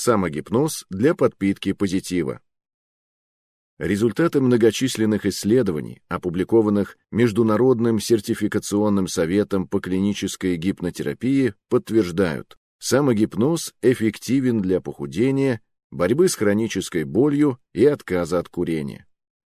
самогипноз для подпитки позитива. Результаты многочисленных исследований, опубликованных Международным сертификационным советом по клинической гипнотерапии, подтверждают, самогипноз эффективен для похудения, борьбы с хронической болью и отказа от курения.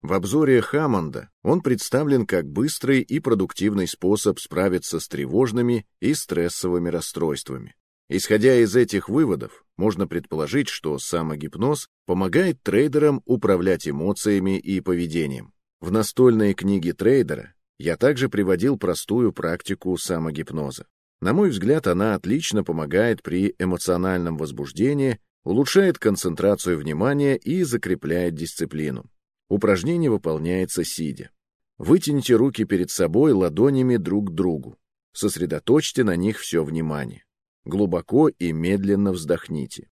В обзоре Хаммонда он представлен как быстрый и продуктивный способ справиться с тревожными и стрессовыми расстройствами. Исходя из этих выводов, можно предположить, что самогипноз помогает трейдерам управлять эмоциями и поведением. В настольной книге трейдера я также приводил простую практику самогипноза. На мой взгляд, она отлично помогает при эмоциональном возбуждении, улучшает концентрацию внимания и закрепляет дисциплину. Упражнение выполняется сидя. Вытяните руки перед собой ладонями друг к другу. Сосредоточьте на них все внимание. Глубоко и медленно вздохните.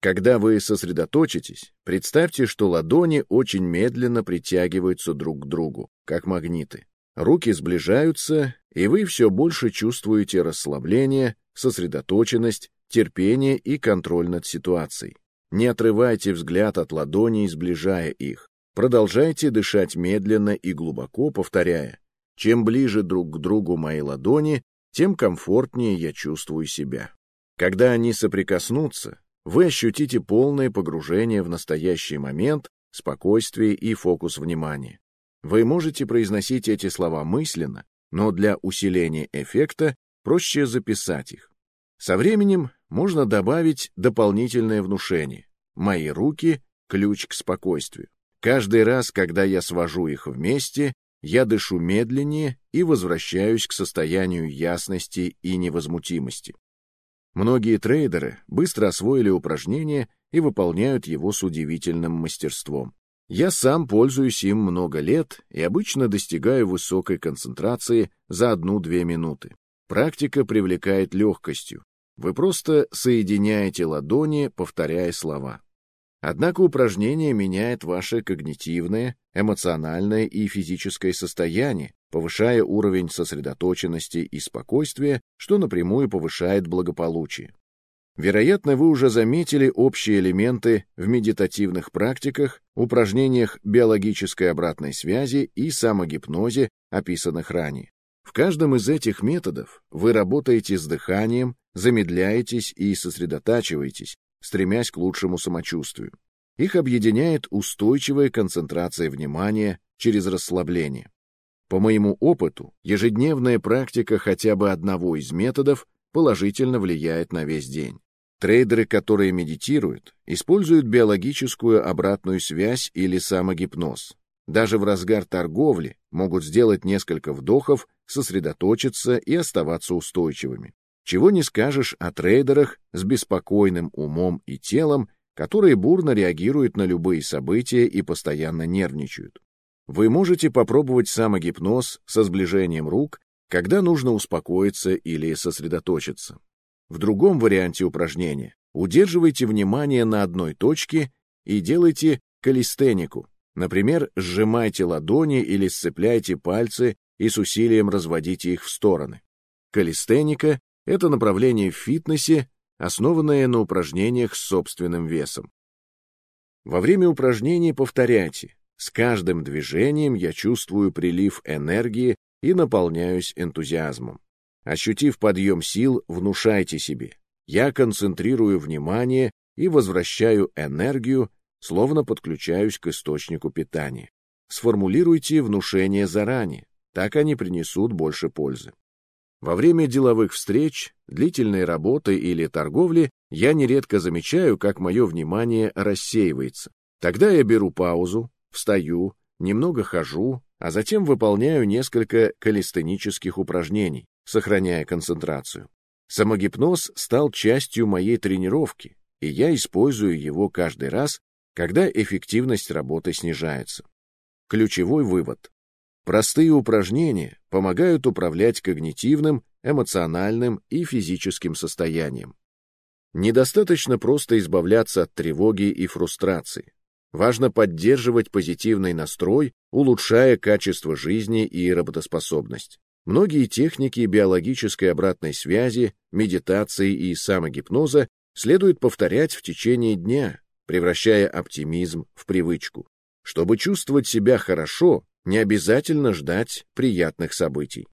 Когда вы сосредоточитесь, представьте, что ладони очень медленно притягиваются друг к другу, как магниты. Руки сближаются, и вы все больше чувствуете расслабление, сосредоточенность, терпение и контроль над ситуацией. Не отрывайте взгляд от ладоней, сближая их. Продолжайте дышать медленно и глубоко, повторяя. Чем ближе друг к другу мои ладони, тем комфортнее я чувствую себя. Когда они соприкоснутся, вы ощутите полное погружение в настоящий момент, спокойствие и фокус внимания. Вы можете произносить эти слова мысленно, но для усиления эффекта проще записать их. Со временем можно добавить дополнительное внушение. Мои руки – ключ к спокойствию. Каждый раз, когда я свожу их вместе, я дышу медленнее и возвращаюсь к состоянию ясности и невозмутимости. Многие трейдеры быстро освоили упражнение и выполняют его с удивительным мастерством. Я сам пользуюсь им много лет и обычно достигаю высокой концентрации за одну-две минуты. Практика привлекает легкостью. Вы просто соединяете ладони, повторяя слова. Однако упражнение меняет ваше когнитивное, эмоциональное и физическое состояние, повышая уровень сосредоточенности и спокойствия, что напрямую повышает благополучие. Вероятно, вы уже заметили общие элементы в медитативных практиках, упражнениях биологической обратной связи и самогипнозе, описанных ранее. В каждом из этих методов вы работаете с дыханием, замедляетесь и сосредотачиваетесь, стремясь к лучшему самочувствию. Их объединяет устойчивая концентрация внимания через расслабление. По моему опыту, ежедневная практика хотя бы одного из методов положительно влияет на весь день. Трейдеры, которые медитируют, используют биологическую обратную связь или самогипноз. Даже в разгар торговли могут сделать несколько вдохов, сосредоточиться и оставаться устойчивыми. Чего не скажешь о трейдерах с беспокойным умом и телом, которые бурно реагируют на любые события и постоянно нервничают. Вы можете попробовать самогипноз со сближением рук, когда нужно успокоиться или сосредоточиться. В другом варианте упражнения удерживайте внимание на одной точке и делайте калистенику. Например, сжимайте ладони или сцепляйте пальцы и с усилием разводите их в стороны. Калистеника — это направление в фитнесе, основанное на упражнениях с собственным весом. Во время упражнений повторяйте с каждым движением я чувствую прилив энергии и наполняюсь энтузиазмом. Ощутив подъем сил, внушайте себе. Я концентрирую внимание и возвращаю энергию, словно подключаюсь к источнику питания. Сформулируйте внушения заранее, так они принесут больше пользы. Во время деловых встреч, длительной работы или торговли я нередко замечаю, как мое внимание рассеивается. Тогда я беру паузу, встаю, немного хожу, а затем выполняю несколько калистенических упражнений, сохраняя концентрацию. Самогипноз стал частью моей тренировки, и я использую его каждый раз, когда эффективность работы снижается. Ключевой вывод. Простые упражнения помогают управлять когнитивным, эмоциональным и физическим состоянием. Недостаточно просто избавляться от тревоги и фрустрации. Важно поддерживать позитивный настрой, улучшая качество жизни и работоспособность. Многие техники биологической обратной связи, медитации и самогипноза следует повторять в течение дня, превращая оптимизм в привычку. Чтобы чувствовать себя хорошо, не обязательно ждать приятных событий.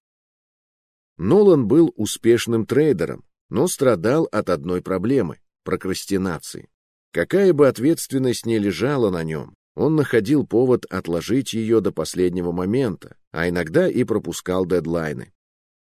Нолан был успешным трейдером, но страдал от одной проблемы – прокрастинации. Какая бы ответственность ни лежала на нем, он находил повод отложить ее до последнего момента, а иногда и пропускал дедлайны.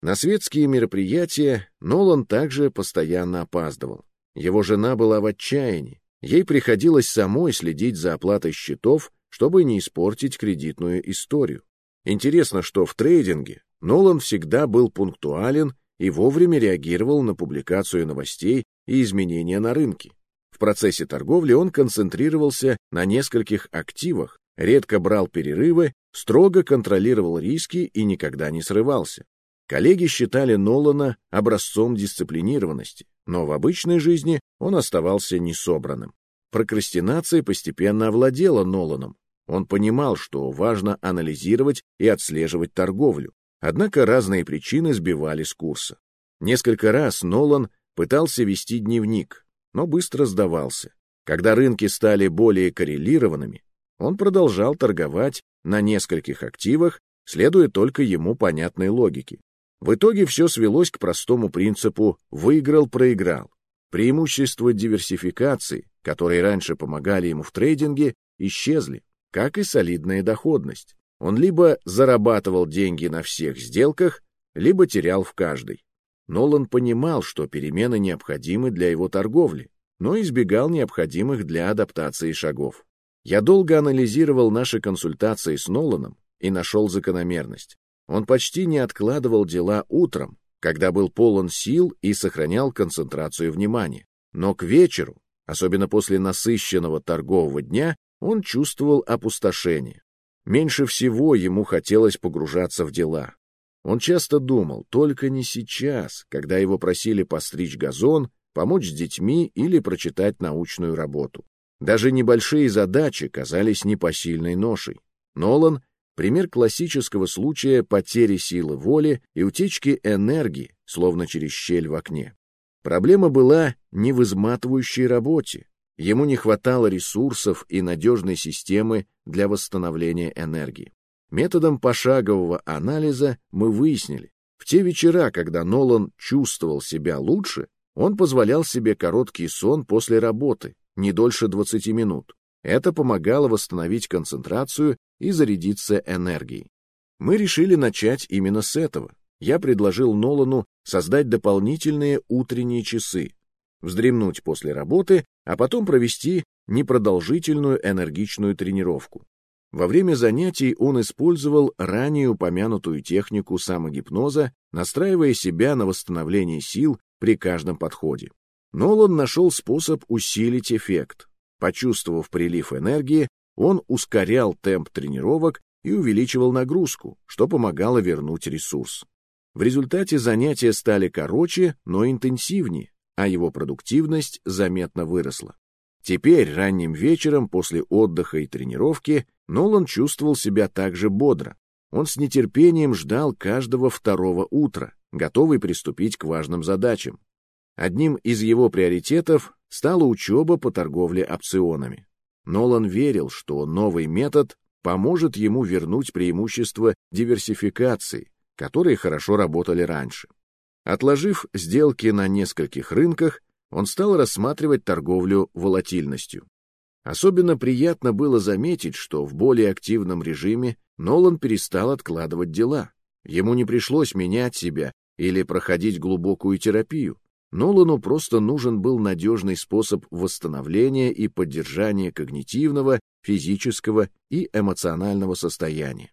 На светские мероприятия Нолан также постоянно опаздывал. Его жена была в отчаянии. Ей приходилось самой следить за оплатой счетов, чтобы не испортить кредитную историю. Интересно, что в трейдинге Нолан всегда был пунктуален и вовремя реагировал на публикацию новостей и изменения на рынке. В процессе торговли он концентрировался на нескольких активах, редко брал перерывы, строго контролировал риски и никогда не срывался. Коллеги считали Нолана образцом дисциплинированности, но в обычной жизни он оставался несобранным. Прокрастинация постепенно овладела Ноланом. Он понимал, что важно анализировать и отслеживать торговлю, Однако разные причины сбивали с курса. Несколько раз Нолан пытался вести дневник, но быстро сдавался. Когда рынки стали более коррелированными, он продолжал торговать на нескольких активах, следуя только ему понятной логике. В итоге все свелось к простому принципу «выиграл-проиграл». Преимущества диверсификации, которые раньше помогали ему в трейдинге, исчезли, как и солидная доходность. Он либо зарабатывал деньги на всех сделках, либо терял в каждой. Нолан понимал, что перемены необходимы для его торговли, но избегал необходимых для адаптации шагов. Я долго анализировал наши консультации с Ноланом и нашел закономерность. Он почти не откладывал дела утром, когда был полон сил и сохранял концентрацию внимания. Но к вечеру, особенно после насыщенного торгового дня, он чувствовал опустошение. Меньше всего ему хотелось погружаться в дела. Он часто думал, только не сейчас, когда его просили постричь газон, помочь с детьми или прочитать научную работу. Даже небольшие задачи казались непосильной ношей. Нолан — пример классического случая потери силы воли и утечки энергии, словно через щель в окне. Проблема была не в изматывающей работе, Ему не хватало ресурсов и надежной системы для восстановления энергии. Методом пошагового анализа мы выяснили, в те вечера, когда Нолан чувствовал себя лучше, он позволял себе короткий сон после работы, не дольше 20 минут. Это помогало восстановить концентрацию и зарядиться энергией. Мы решили начать именно с этого. Я предложил Нолану создать дополнительные утренние часы, вздремнуть после работы, а потом провести непродолжительную энергичную тренировку. Во время занятий он использовал ранее упомянутую технику самогипноза, настраивая себя на восстановление сил при каждом подходе. Нолан нашел способ усилить эффект. Почувствовав прилив энергии, он ускорял темп тренировок и увеличивал нагрузку, что помогало вернуть ресурс. В результате занятия стали короче, но интенсивнее, а его продуктивность заметно выросла. Теперь, ранним вечером, после отдыха и тренировки, Нолан чувствовал себя также бодро. Он с нетерпением ждал каждого второго утра, готовый приступить к важным задачам. Одним из его приоритетов стала учеба по торговле опционами. Нолан верил, что новый метод поможет ему вернуть преимущества диверсификации, которые хорошо работали раньше. Отложив сделки на нескольких рынках, он стал рассматривать торговлю волатильностью. Особенно приятно было заметить, что в более активном режиме Нолан перестал откладывать дела. Ему не пришлось менять себя или проходить глубокую терапию. Нолану просто нужен был надежный способ восстановления и поддержания когнитивного, физического и эмоционального состояния.